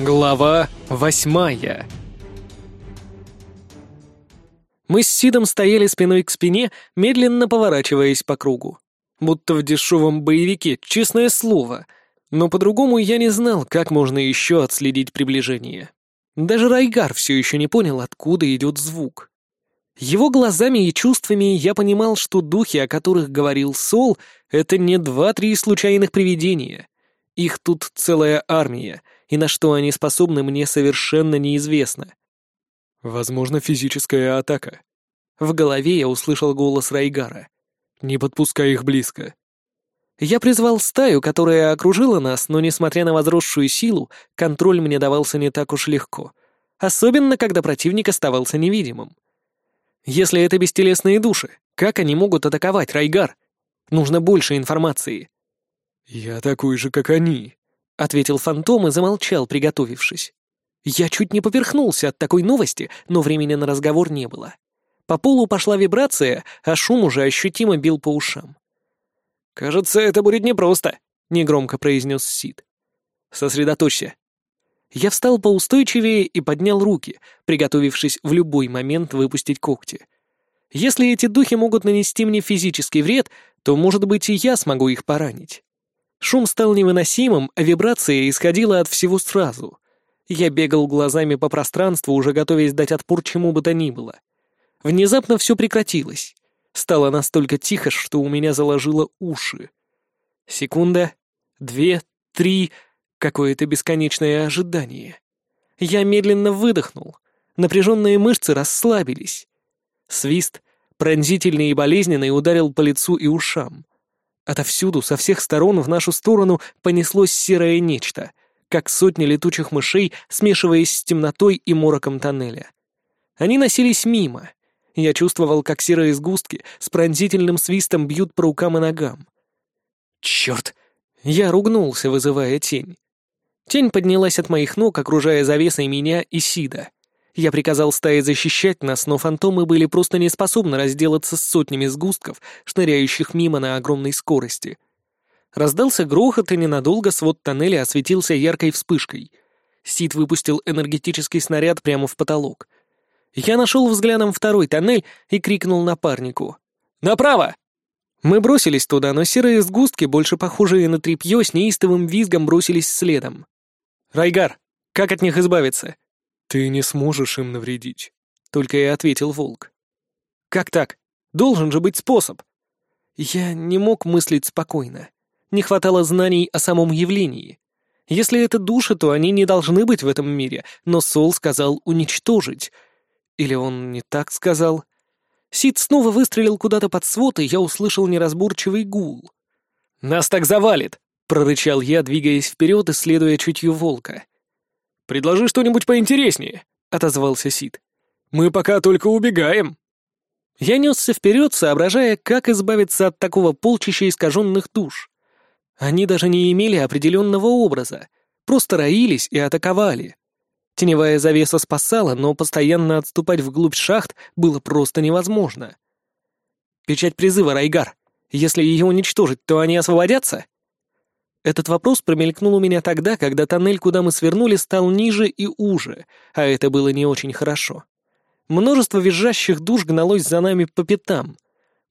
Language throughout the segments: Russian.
Глава восьмая Мы с Сидом стояли спиной к спине, медленно поворачиваясь по кругу. Будто в дешевом боевике, честное слово. Но по-другому я не знал, как можно еще отследить приближение. Даже Райгар все еще не понял, откуда идет звук. Его глазами и чувствами я понимал, что духи, о которых говорил Сол, это не два-три случайных привидения. Их тут целая армия, и на что они способны, мне совершенно неизвестно. Возможно, физическая атака. В голове я услышал голос Райгара. «Не подпускай их близко». Я призвал стаю, которая окружила нас, но, несмотря на возросшую силу, контроль мне давался не так уж легко. Особенно, когда противник оставался невидимым. Если это бестелесные души, как они могут атаковать Райгар? Нужно больше информации. «Я такой же, как они», — ответил фантом и замолчал, приготовившись. Я чуть не поперхнулся от такой новости, но времени на разговор не было. По полу пошла вибрация, а шум уже ощутимо бил по ушам. «Кажется, это будет непросто», — негромко произнес Сид. «Сосредоточься». Я встал поустойчивее и поднял руки, приготовившись в любой момент выпустить когти. Если эти духи могут нанести мне физический вред, то, может быть, и я смогу их поранить. Шум стал невыносимым, а вибрация исходила от всего сразу. Я бегал глазами по пространству, уже готовясь дать отпор чему бы то ни было. Внезапно все прекратилось. Стало настолько тихо, что у меня заложило уши. Секунда, две, три, какое-то бесконечное ожидание. Я медленно выдохнул. Напряженные мышцы расслабились. Свист, пронзительный и болезненный, ударил по лицу и ушам. Отовсюду, со всех сторон в нашу сторону понеслось серое нечто, как сотни летучих мышей, смешиваясь с темнотой и мороком тоннеля. Они носились мимо. Я чувствовал, как серые сгустки с пронзительным свистом бьют по рукам и ногам. Черт! Я ругнулся, вызывая тень. Тень поднялась от моих ног, окружая завесой меня и Сида. Я приказал стае защищать нас, но фантомы были просто не способны разделаться с сотнями сгустков, шныряющих мимо на огромной скорости. Раздался грохот, и ненадолго свод тоннеля осветился яркой вспышкой. Сид выпустил энергетический снаряд прямо в потолок. Я нашел взглядом второй тоннель и крикнул напарнику. «Направо!» Мы бросились туда, но серые сгустки, больше похожие на тряпье, с неистовым визгом бросились следом. «Райгар, как от них избавиться?» «Ты не сможешь им навредить», — только и ответил волк. «Как так? Должен же быть способ». Я не мог мыслить спокойно. Не хватало знаний о самом явлении. Если это души, то они не должны быть в этом мире, но Сол сказал уничтожить. Или он не так сказал? Сид снова выстрелил куда-то под свод, и я услышал неразборчивый гул. «Нас так завалит!» — прорычал я, двигаясь вперед и следуя чутью волка. «Предложи что-нибудь поинтереснее», — отозвался Сид. «Мы пока только убегаем». Я несся вперед, соображая, как избавиться от такого полчища искаженных душ. Они даже не имели определенного образа, просто роились и атаковали. Теневая завеса спасала, но постоянно отступать вглубь шахт было просто невозможно. «Печать призыва, Райгар. Если ее уничтожить, то они освободятся?» Этот вопрос промелькнул у меня тогда, когда тоннель, куда мы свернули, стал ниже и уже, а это было не очень хорошо. Множество визжащих душ гналось за нами по пятам.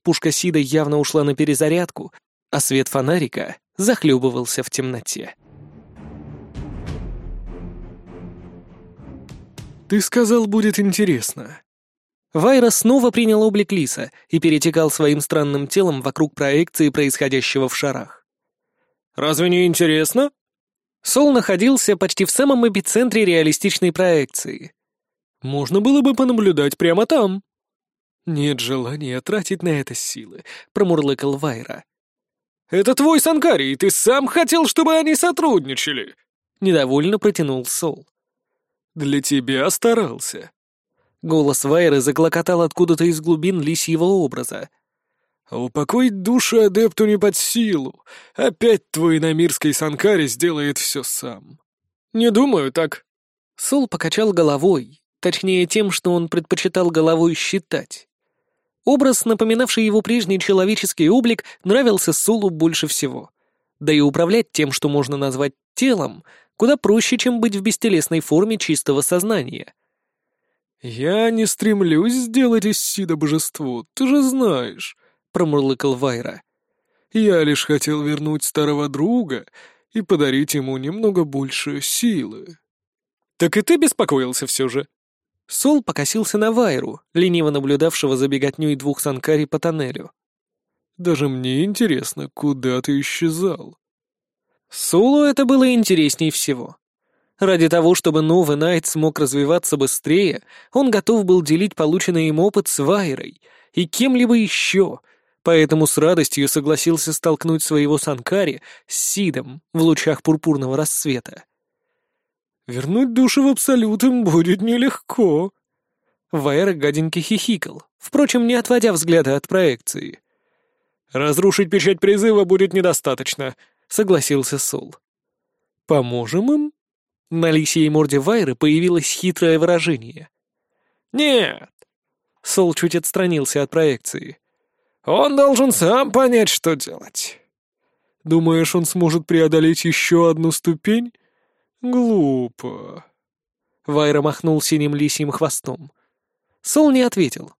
Пушка Сида явно ушла на перезарядку, а свет фонарика захлебывался в темноте. «Ты сказал, будет интересно». Вайра снова принял облик Лиса и перетекал своим странным телом вокруг проекции происходящего в шарах. Разве не интересно?» Сол находился почти в самом эпицентре реалистичной проекции. «Можно было бы понаблюдать прямо там». «Нет желания тратить на это силы», — промурлыкал Вайра. «Это твой Санкарий, ты сам хотел, чтобы они сотрудничали!» Недовольно протянул Сол. «Для тебя старался». Голос Вайры заклокотал откуда-то из глубин лисьего образа. Упокоить душу адепту не под силу. Опять твой иномирский Санкари сделает все сам. Не думаю так. Сол покачал головой, точнее тем, что он предпочитал головой считать. Образ, напоминавший его прежний человеческий облик, нравился Солу больше всего. Да и управлять тем, что можно назвать телом, Куда проще, чем быть в бестелесной форме чистого сознания. «Я не стремлюсь сделать из Сида божество, ты же знаешь», — промурлыкал Вайра. «Я лишь хотел вернуть старого друга и подарить ему немного больше силы». «Так и ты беспокоился все же?» Сол покосился на Вайру, лениво наблюдавшего за беготней двух санкари по тоннелю. «Даже мне интересно, куда ты исчезал?» Солу это было интересней всего. Ради того, чтобы новый Найт смог развиваться быстрее, он готов был делить полученный им опыт с Вайрой и кем-либо еще, поэтому с радостью согласился столкнуть своего Санкари с Сидом в лучах пурпурного рассвета. «Вернуть души в Абсолют им будет нелегко». Вайра гаденько хихикал, впрочем, не отводя взгляда от проекции. «Разрушить печать призыва будет недостаточно», — согласился Сол. «Поможем им?» На лисьей морде Вайры появилось хитрое выражение. «Нет!» Сол чуть отстранился от проекции. «Он должен сам понять, что делать». «Думаешь, он сможет преодолеть еще одну ступень? Глупо». Вайра махнул синим лисьим хвостом. Сол не ответил.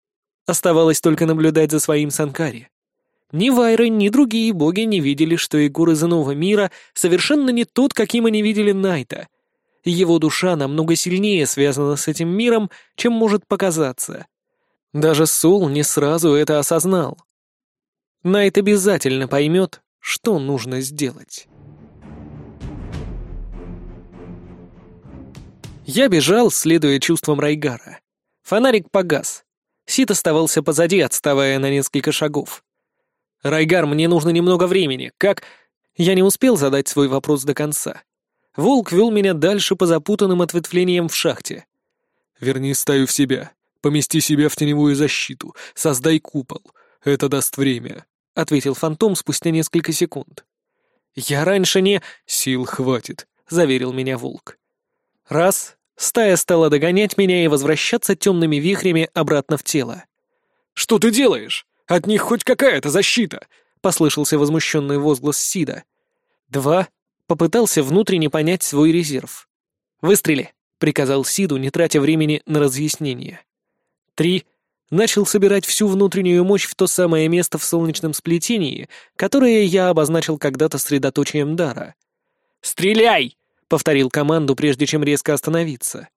Оставалось только наблюдать за своим Санкари. Ни Вайра, ни другие боги не видели, что Егор из иного мира совершенно не тот, каким они видели Найта, его душа намного сильнее связана с этим миром, чем может показаться. Даже Сул не сразу это осознал. Найт обязательно поймет, что нужно сделать. Я бежал, следуя чувствам Райгара. Фонарик погас. Сит оставался позади, отставая на несколько шагов. «Райгар, мне нужно немного времени. Как...» Я не успел задать свой вопрос до конца. Волк вел меня дальше по запутанным ответвлениям в шахте. «Верни стаю в себя. Помести себя в теневую защиту. Создай купол. Это даст время», — ответил фантом спустя несколько секунд. «Я раньше не...» «Сил хватит», — заверил меня волк. Раз, стая стала догонять меня и возвращаться темными вихрями обратно в тело. «Что ты делаешь? От них хоть какая-то защита!» — послышался возмущенный возглас Сида. Два, Попытался внутренне понять свой резерв. «Выстрели!» — приказал Сиду, не тратя времени на разъяснение. Три. Начал собирать всю внутреннюю мощь в то самое место в солнечном сплетении, которое я обозначил когда-то средоточием дара. «Стреляй!» — повторил команду, прежде чем резко остановиться.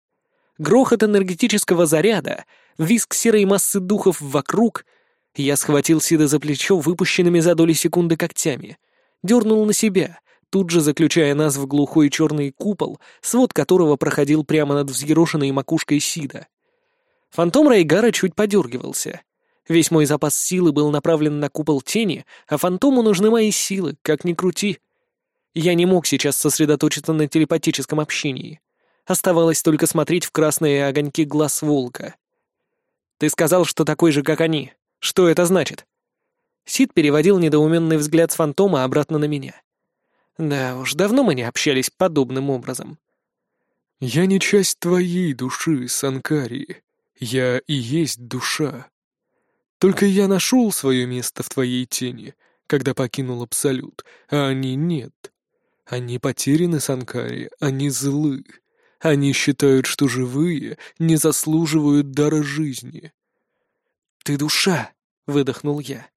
Грохот энергетического заряда, визг серой массы духов вокруг. Я схватил Сида за плечо выпущенными за доли секунды когтями. Дернул на себя, тут же заключая нас в глухой черный купол, свод которого проходил прямо над взъерошенной макушкой Сида. Фантом Райгара чуть подергивался. Весь мой запас силы был направлен на купол тени, а фантому нужны мои силы, как ни крути. Я не мог сейчас сосредоточиться на телепатическом общении. Оставалось только смотреть в красные огоньки глаз волка. «Ты сказал, что такой же, как они. Что это значит?» Сид переводил недоуменный взгляд с фантома обратно на меня. Да уж, давно мы не общались подобным образом. «Я не часть твоей души, Санкари. Я и есть душа. Только я нашел свое место в твоей тени, когда покинул Абсолют, а они нет. Они потеряны, Санкари, они злы. Они считают, что живые не заслуживают дара жизни». «Ты душа», — выдохнул я.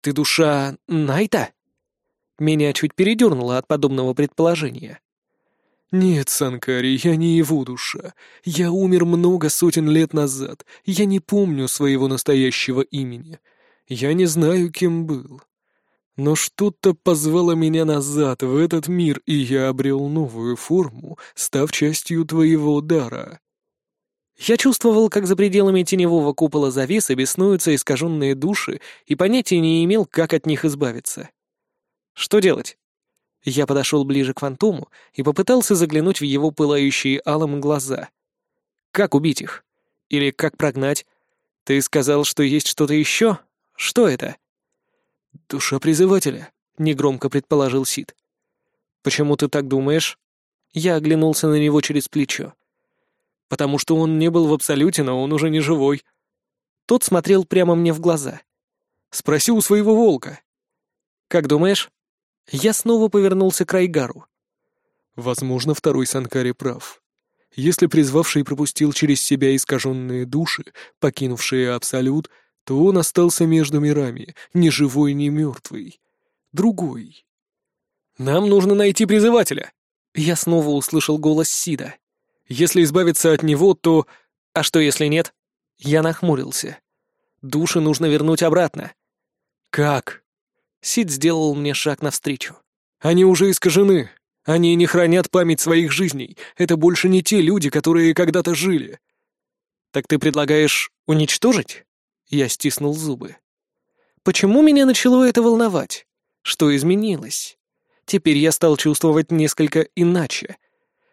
«Ты душа Найта?» Меня чуть передернуло от подобного предположения. «Нет, Санкари, я не его душа. Я умер много сотен лет назад. Я не помню своего настоящего имени. Я не знаю, кем был. Но что-то позвало меня назад, в этот мир, и я обрел новую форму, став частью твоего дара». Я чувствовал, как за пределами теневого купола завесы беснуются искаженные души, и понятия не имел, как от них избавиться. Что делать? Я подошел ближе к фантому и попытался заглянуть в его пылающие алым глаза. Как убить их? Или как прогнать? Ты сказал, что есть что-то еще? Что это? Душа призывателя, негромко предположил Сид. Почему ты так думаешь? Я оглянулся на него через плечо. Потому что он не был в абсолюте, но он уже не живой. Тот смотрел прямо мне в глаза. Спроси у своего волка. Как думаешь? Я снова повернулся к Райгару. Возможно, второй Санкари прав. Если призвавший пропустил через себя искаженные души, покинувшие Абсолют, то он остался между мирами, ни живой, ни мертвый. Другой. «Нам нужно найти призывателя!» Я снова услышал голос Сида. «Если избавиться от него, то... А что, если нет?» Я нахмурился. «Души нужно вернуть обратно». «Как?» Сид сделал мне шаг навстречу. «Они уже искажены. Они не хранят память своих жизней. Это больше не те люди, которые когда-то жили». «Так ты предлагаешь уничтожить?» Я стиснул зубы. «Почему меня начало это волновать? Что изменилось?» Теперь я стал чувствовать несколько иначе.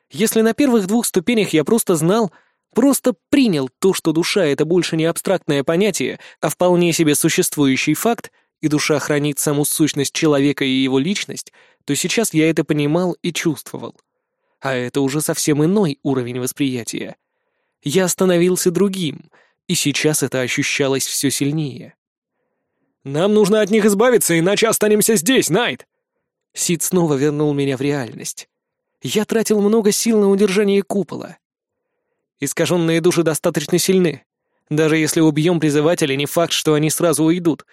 Если на первых двух ступенях я просто знал, просто принял то, что душа — это больше не абстрактное понятие, а вполне себе существующий факт, и душа хранит саму сущность человека и его личность, то сейчас я это понимал и чувствовал. А это уже совсем иной уровень восприятия. Я становился другим, и сейчас это ощущалось все сильнее. «Нам нужно от них избавиться, иначе останемся здесь, Найт!» Сид снова вернул меня в реальность. Я тратил много сил на удержание купола. Искаженные души достаточно сильны. Даже если убьем призывателя, не факт, что они сразу уйдут.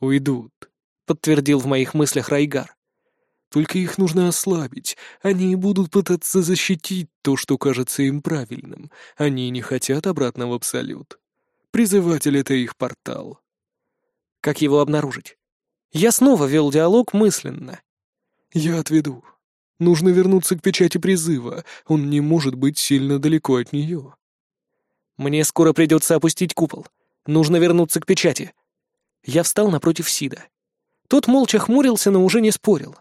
«Уйдут», — подтвердил в моих мыслях Райгар. «Только их нужно ослабить. Они будут пытаться защитить то, что кажется им правильным. Они не хотят обратно в Абсолют. Призыватель — это их портал». «Как его обнаружить?» Я снова вел диалог мысленно. «Я отведу. Нужно вернуться к печати призыва. Он не может быть сильно далеко от нее». «Мне скоро придется опустить купол. Нужно вернуться к печати». Я встал напротив Сида. Тот молча хмурился, но уже не спорил.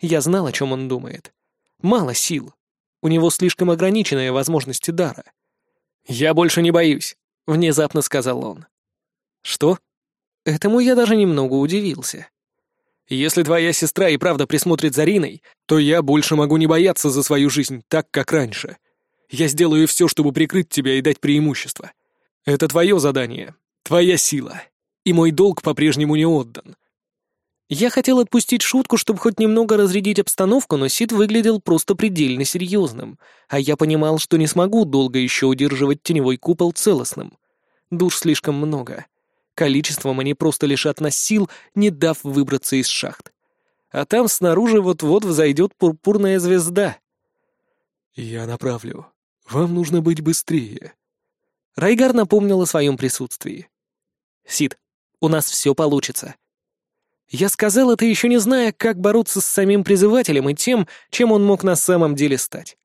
Я знал, о чем он думает. Мало сил. У него слишком ограниченные возможности дара. «Я больше не боюсь», — внезапно сказал он. «Что?» Этому я даже немного удивился. Если твоя сестра и правда присмотрит за Риной, то я больше могу не бояться за свою жизнь так, как раньше. Я сделаю все, чтобы прикрыть тебя и дать преимущество. Это твое задание, твоя сила, и мой долг по-прежнему не отдан». Я хотел отпустить шутку, чтобы хоть немного разрядить обстановку, но Сид выглядел просто предельно серьезным, а я понимал, что не смогу долго еще удерживать теневой купол целостным. Душ слишком много. Количеством они просто лишат нас сил, не дав выбраться из шахт. А там снаружи вот-вот взойдет пурпурная звезда. «Я направлю. Вам нужно быть быстрее». Райгар напомнил о своем присутствии. «Сид, у нас все получится». Я сказал это еще не зная, как бороться с самим призывателем и тем, чем он мог на самом деле стать.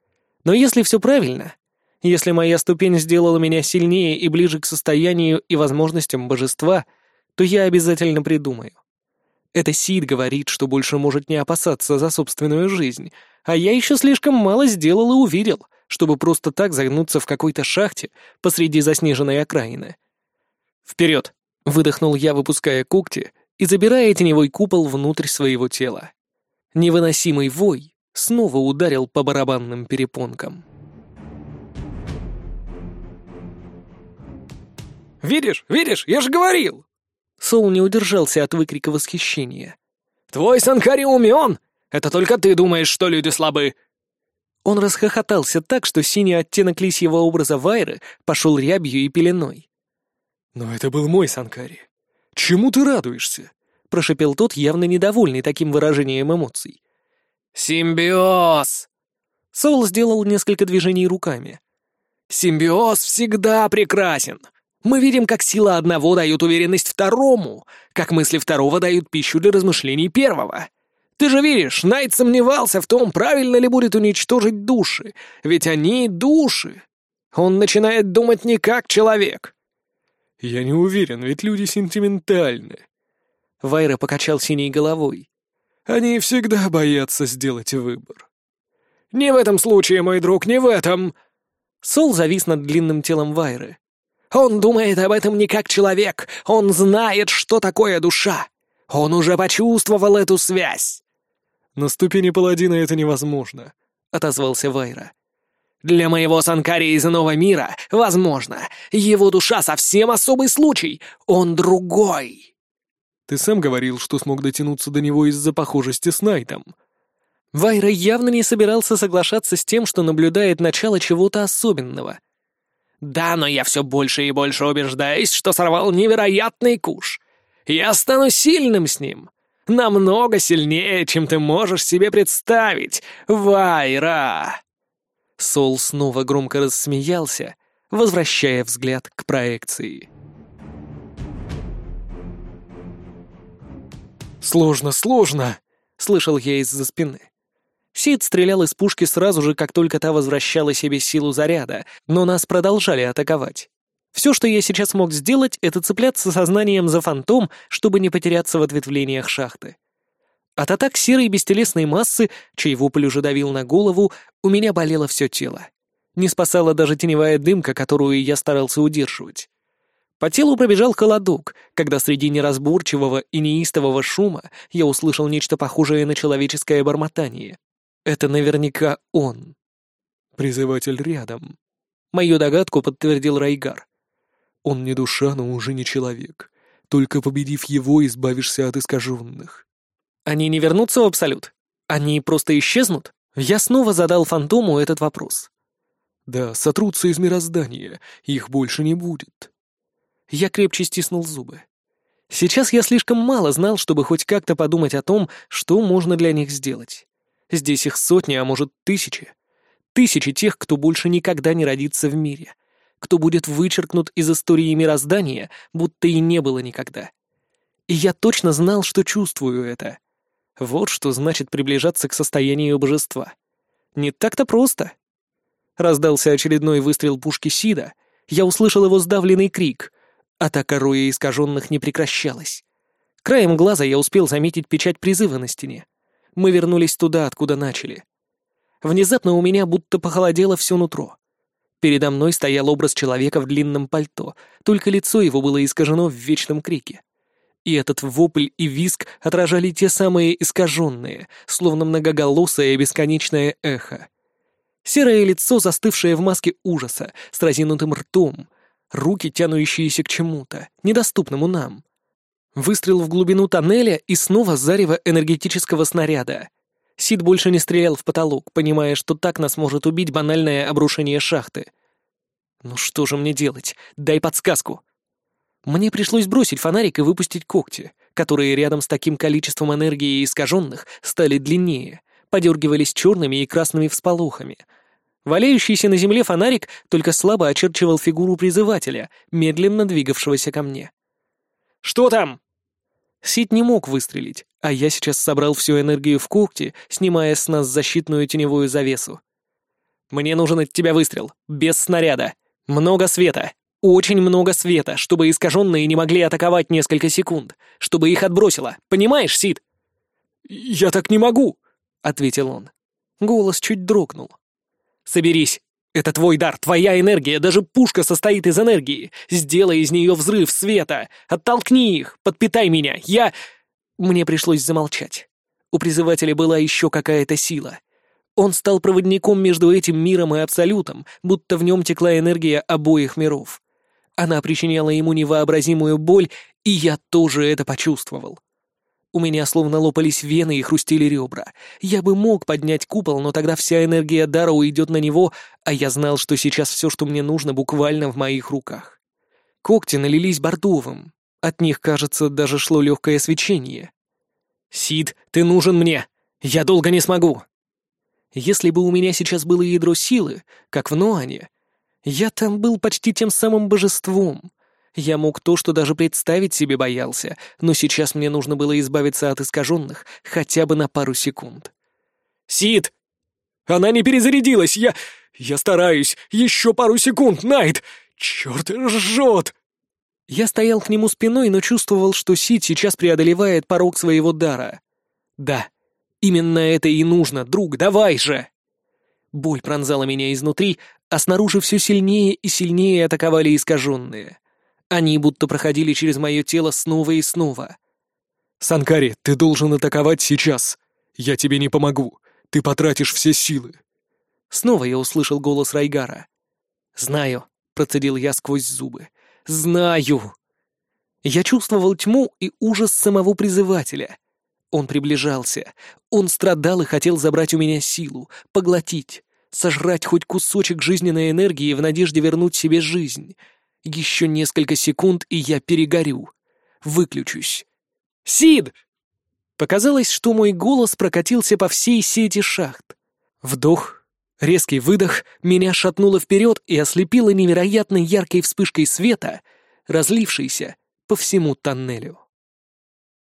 Но если все правильно, если моя ступень сделала меня сильнее и ближе к состоянию и возможностям божества, то я обязательно придумаю. Это Сид говорит, что больше может не опасаться за собственную жизнь, а я еще слишком мало сделал и уверил, чтобы просто так загнуться в какой-то шахте посреди заснеженной окраины. «Вперед!» — выдохнул я, выпуская когти и забирая теневой купол внутрь своего тела. Невыносимый вой снова ударил по барабанным перепонкам. Видишь, видишь, я же говорил!» Сол не удержался от выкрика восхищения. «Твой Санкари умен! Это только ты думаешь, что люди слабы!» Он расхохотался так, что синий оттенок лисьего образа Вайры пошел рябью и пеленой. «Но это был мой Санкари. Чему ты радуешься?» — прошепел тот, явно недовольный таким выражением эмоций. «Симбиоз!» Соул сделал несколько движений руками. «Симбиоз всегда прекрасен! Мы видим, как сила одного дает уверенность второму, как мысли второго дают пищу для размышлений первого. Ты же видишь, Найт сомневался в том, правильно ли будет уничтожить души, ведь они души. Он начинает думать не как человек. Я не уверен, ведь люди сентиментальны. Вайра покачал синей головой. Они всегда боятся сделать выбор. «Не в этом случае, мой друг, не в этом!» Сол завис над длинным телом Вайры. Он думает об этом не как человек. Он знает, что такое душа. Он уже почувствовал эту связь. На ступени паладина это невозможно, отозвался Вайра. Для моего Санкари из иного мира, возможно. Его душа совсем особый случай. Он другой. Ты сам говорил, что смог дотянуться до него из-за похожести с Найтом. Вайра явно не собирался соглашаться с тем, что наблюдает начало чего-то особенного. «Да, но я все больше и больше убеждаюсь, что сорвал невероятный куш. Я стану сильным с ним. Намного сильнее, чем ты можешь себе представить, Вайра!» Сол снова громко рассмеялся, возвращая взгляд к проекции. «Сложно, сложно!» — слышал я из-за спины. Сид стрелял из пушки сразу же, как только та возвращала себе силу заряда, но нас продолжали атаковать. Все, что я сейчас мог сделать, это цепляться сознанием за фантом, чтобы не потеряться в ответвлениях шахты. От атак серой бестелесной массы, чей вопль уже давил на голову, у меня болело все тело. Не спасала даже теневая дымка, которую я старался удерживать. По телу пробежал холодок, когда среди неразборчивого и неистового шума я услышал нечто похожее на человеческое бормотание. Это наверняка он. Призыватель рядом. Мою догадку подтвердил Райгар. Он не душа, но уже не человек. Только победив его, избавишься от искаженных. Они не вернутся в Абсолют? Они просто исчезнут? Я снова задал Фантому этот вопрос. Да, сотрутся из мироздания, их больше не будет. Я крепче стиснул зубы. Сейчас я слишком мало знал, чтобы хоть как-то подумать о том, что можно для них сделать. Здесь их сотни, а может тысячи. Тысячи тех, кто больше никогда не родится в мире. Кто будет вычеркнут из истории мироздания, будто и не было никогда. И я точно знал, что чувствую это. Вот что значит приближаться к состоянию божества. Не так-то просто. Раздался очередной выстрел пушки Сида. Я услышал его сдавленный крик. Атака роя искаженных не прекращалась. Краем глаза я успел заметить печать призыва на стене мы вернулись туда, откуда начали. Внезапно у меня будто похолодело все нутро. Передо мной стоял образ человека в длинном пальто, только лицо его было искажено в вечном крике. И этот вопль и виск отражали те самые искаженные, словно многоголосое бесконечное эхо. Серое лицо, застывшее в маске ужаса, с разинутым ртом, руки, тянущиеся к чему-то, недоступному нам. Выстрел в глубину тоннеля и снова зарево энергетического снаряда. Сид больше не стрелял в потолок, понимая, что так нас может убить банальное обрушение шахты. Ну что же мне делать? Дай подсказку. Мне пришлось бросить фонарик и выпустить когти, которые рядом с таким количеством энергии искаженных стали длиннее, подергивались черными и красными всполохами. Валяющийся на земле фонарик только слабо очерчивал фигуру призывателя, медленно двигавшегося ко мне. «Что там?» Сид не мог выстрелить, а я сейчас собрал всю энергию в когти, снимая с нас защитную теневую завесу. «Мне нужен от тебя выстрел, без снаряда. Много света. Очень много света, чтобы искаженные не могли атаковать несколько секунд, чтобы их отбросило. Понимаешь, Сид?» «Я так не могу», — ответил он. Голос чуть дрогнул. «Соберись. Это твой дар, твоя энергия, даже пушка состоит из энергии. Сделай из нее взрыв света. Оттолкни их, подпитай меня. Я...» Мне пришлось замолчать. У призывателя была еще какая-то сила. Он стал проводником между этим миром и Абсолютом, будто в нем текла энергия обоих миров. Она причиняла ему невообразимую боль, и я тоже это почувствовал. У меня словно лопались вены и хрустели ребра. Я бы мог поднять купол, но тогда вся энергия дара уйдет на него, а я знал, что сейчас все, что мне нужно, буквально в моих руках. Когти налились бордовым. От них, кажется, даже шло легкое свечение. «Сид, ты нужен мне! Я долго не смогу!» Если бы у меня сейчас было ядро силы, как в Ноане, я там был почти тем самым божеством, я мог то, что даже представить себе боялся, но сейчас мне нужно было избавиться от искаженных хотя бы на пару секунд. «Сид! Она не перезарядилась! Я... я стараюсь! Еще пару секунд, Найт! Черт, жжет!» Я стоял к нему спиной, но чувствовал, что Сид сейчас преодолевает порог своего дара. «Да, именно это и нужно, друг, давай же!» Боль пронзала меня изнутри, а снаружи все сильнее и сильнее атаковали искаженные. Они будто проходили через мое тело снова и снова. «Санкари, ты должен атаковать сейчас. Я тебе не помогу. Ты потратишь все силы». Снова я услышал голос Райгара. «Знаю», — процедил я сквозь зубы. «Знаю!» Я чувствовал тьму и ужас самого призывателя. Он приближался. Он страдал и хотел забрать у меня силу, поглотить, сожрать хоть кусочек жизненной энергии в надежде вернуть себе жизнь. Еще несколько секунд, и я перегорю. Выключусь. «Сид!» Показалось, что мой голос прокатился по всей сети шахт. Вдох, резкий выдох, меня шатнуло вперед и ослепило невероятно яркой вспышкой света, разлившейся по всему тоннелю.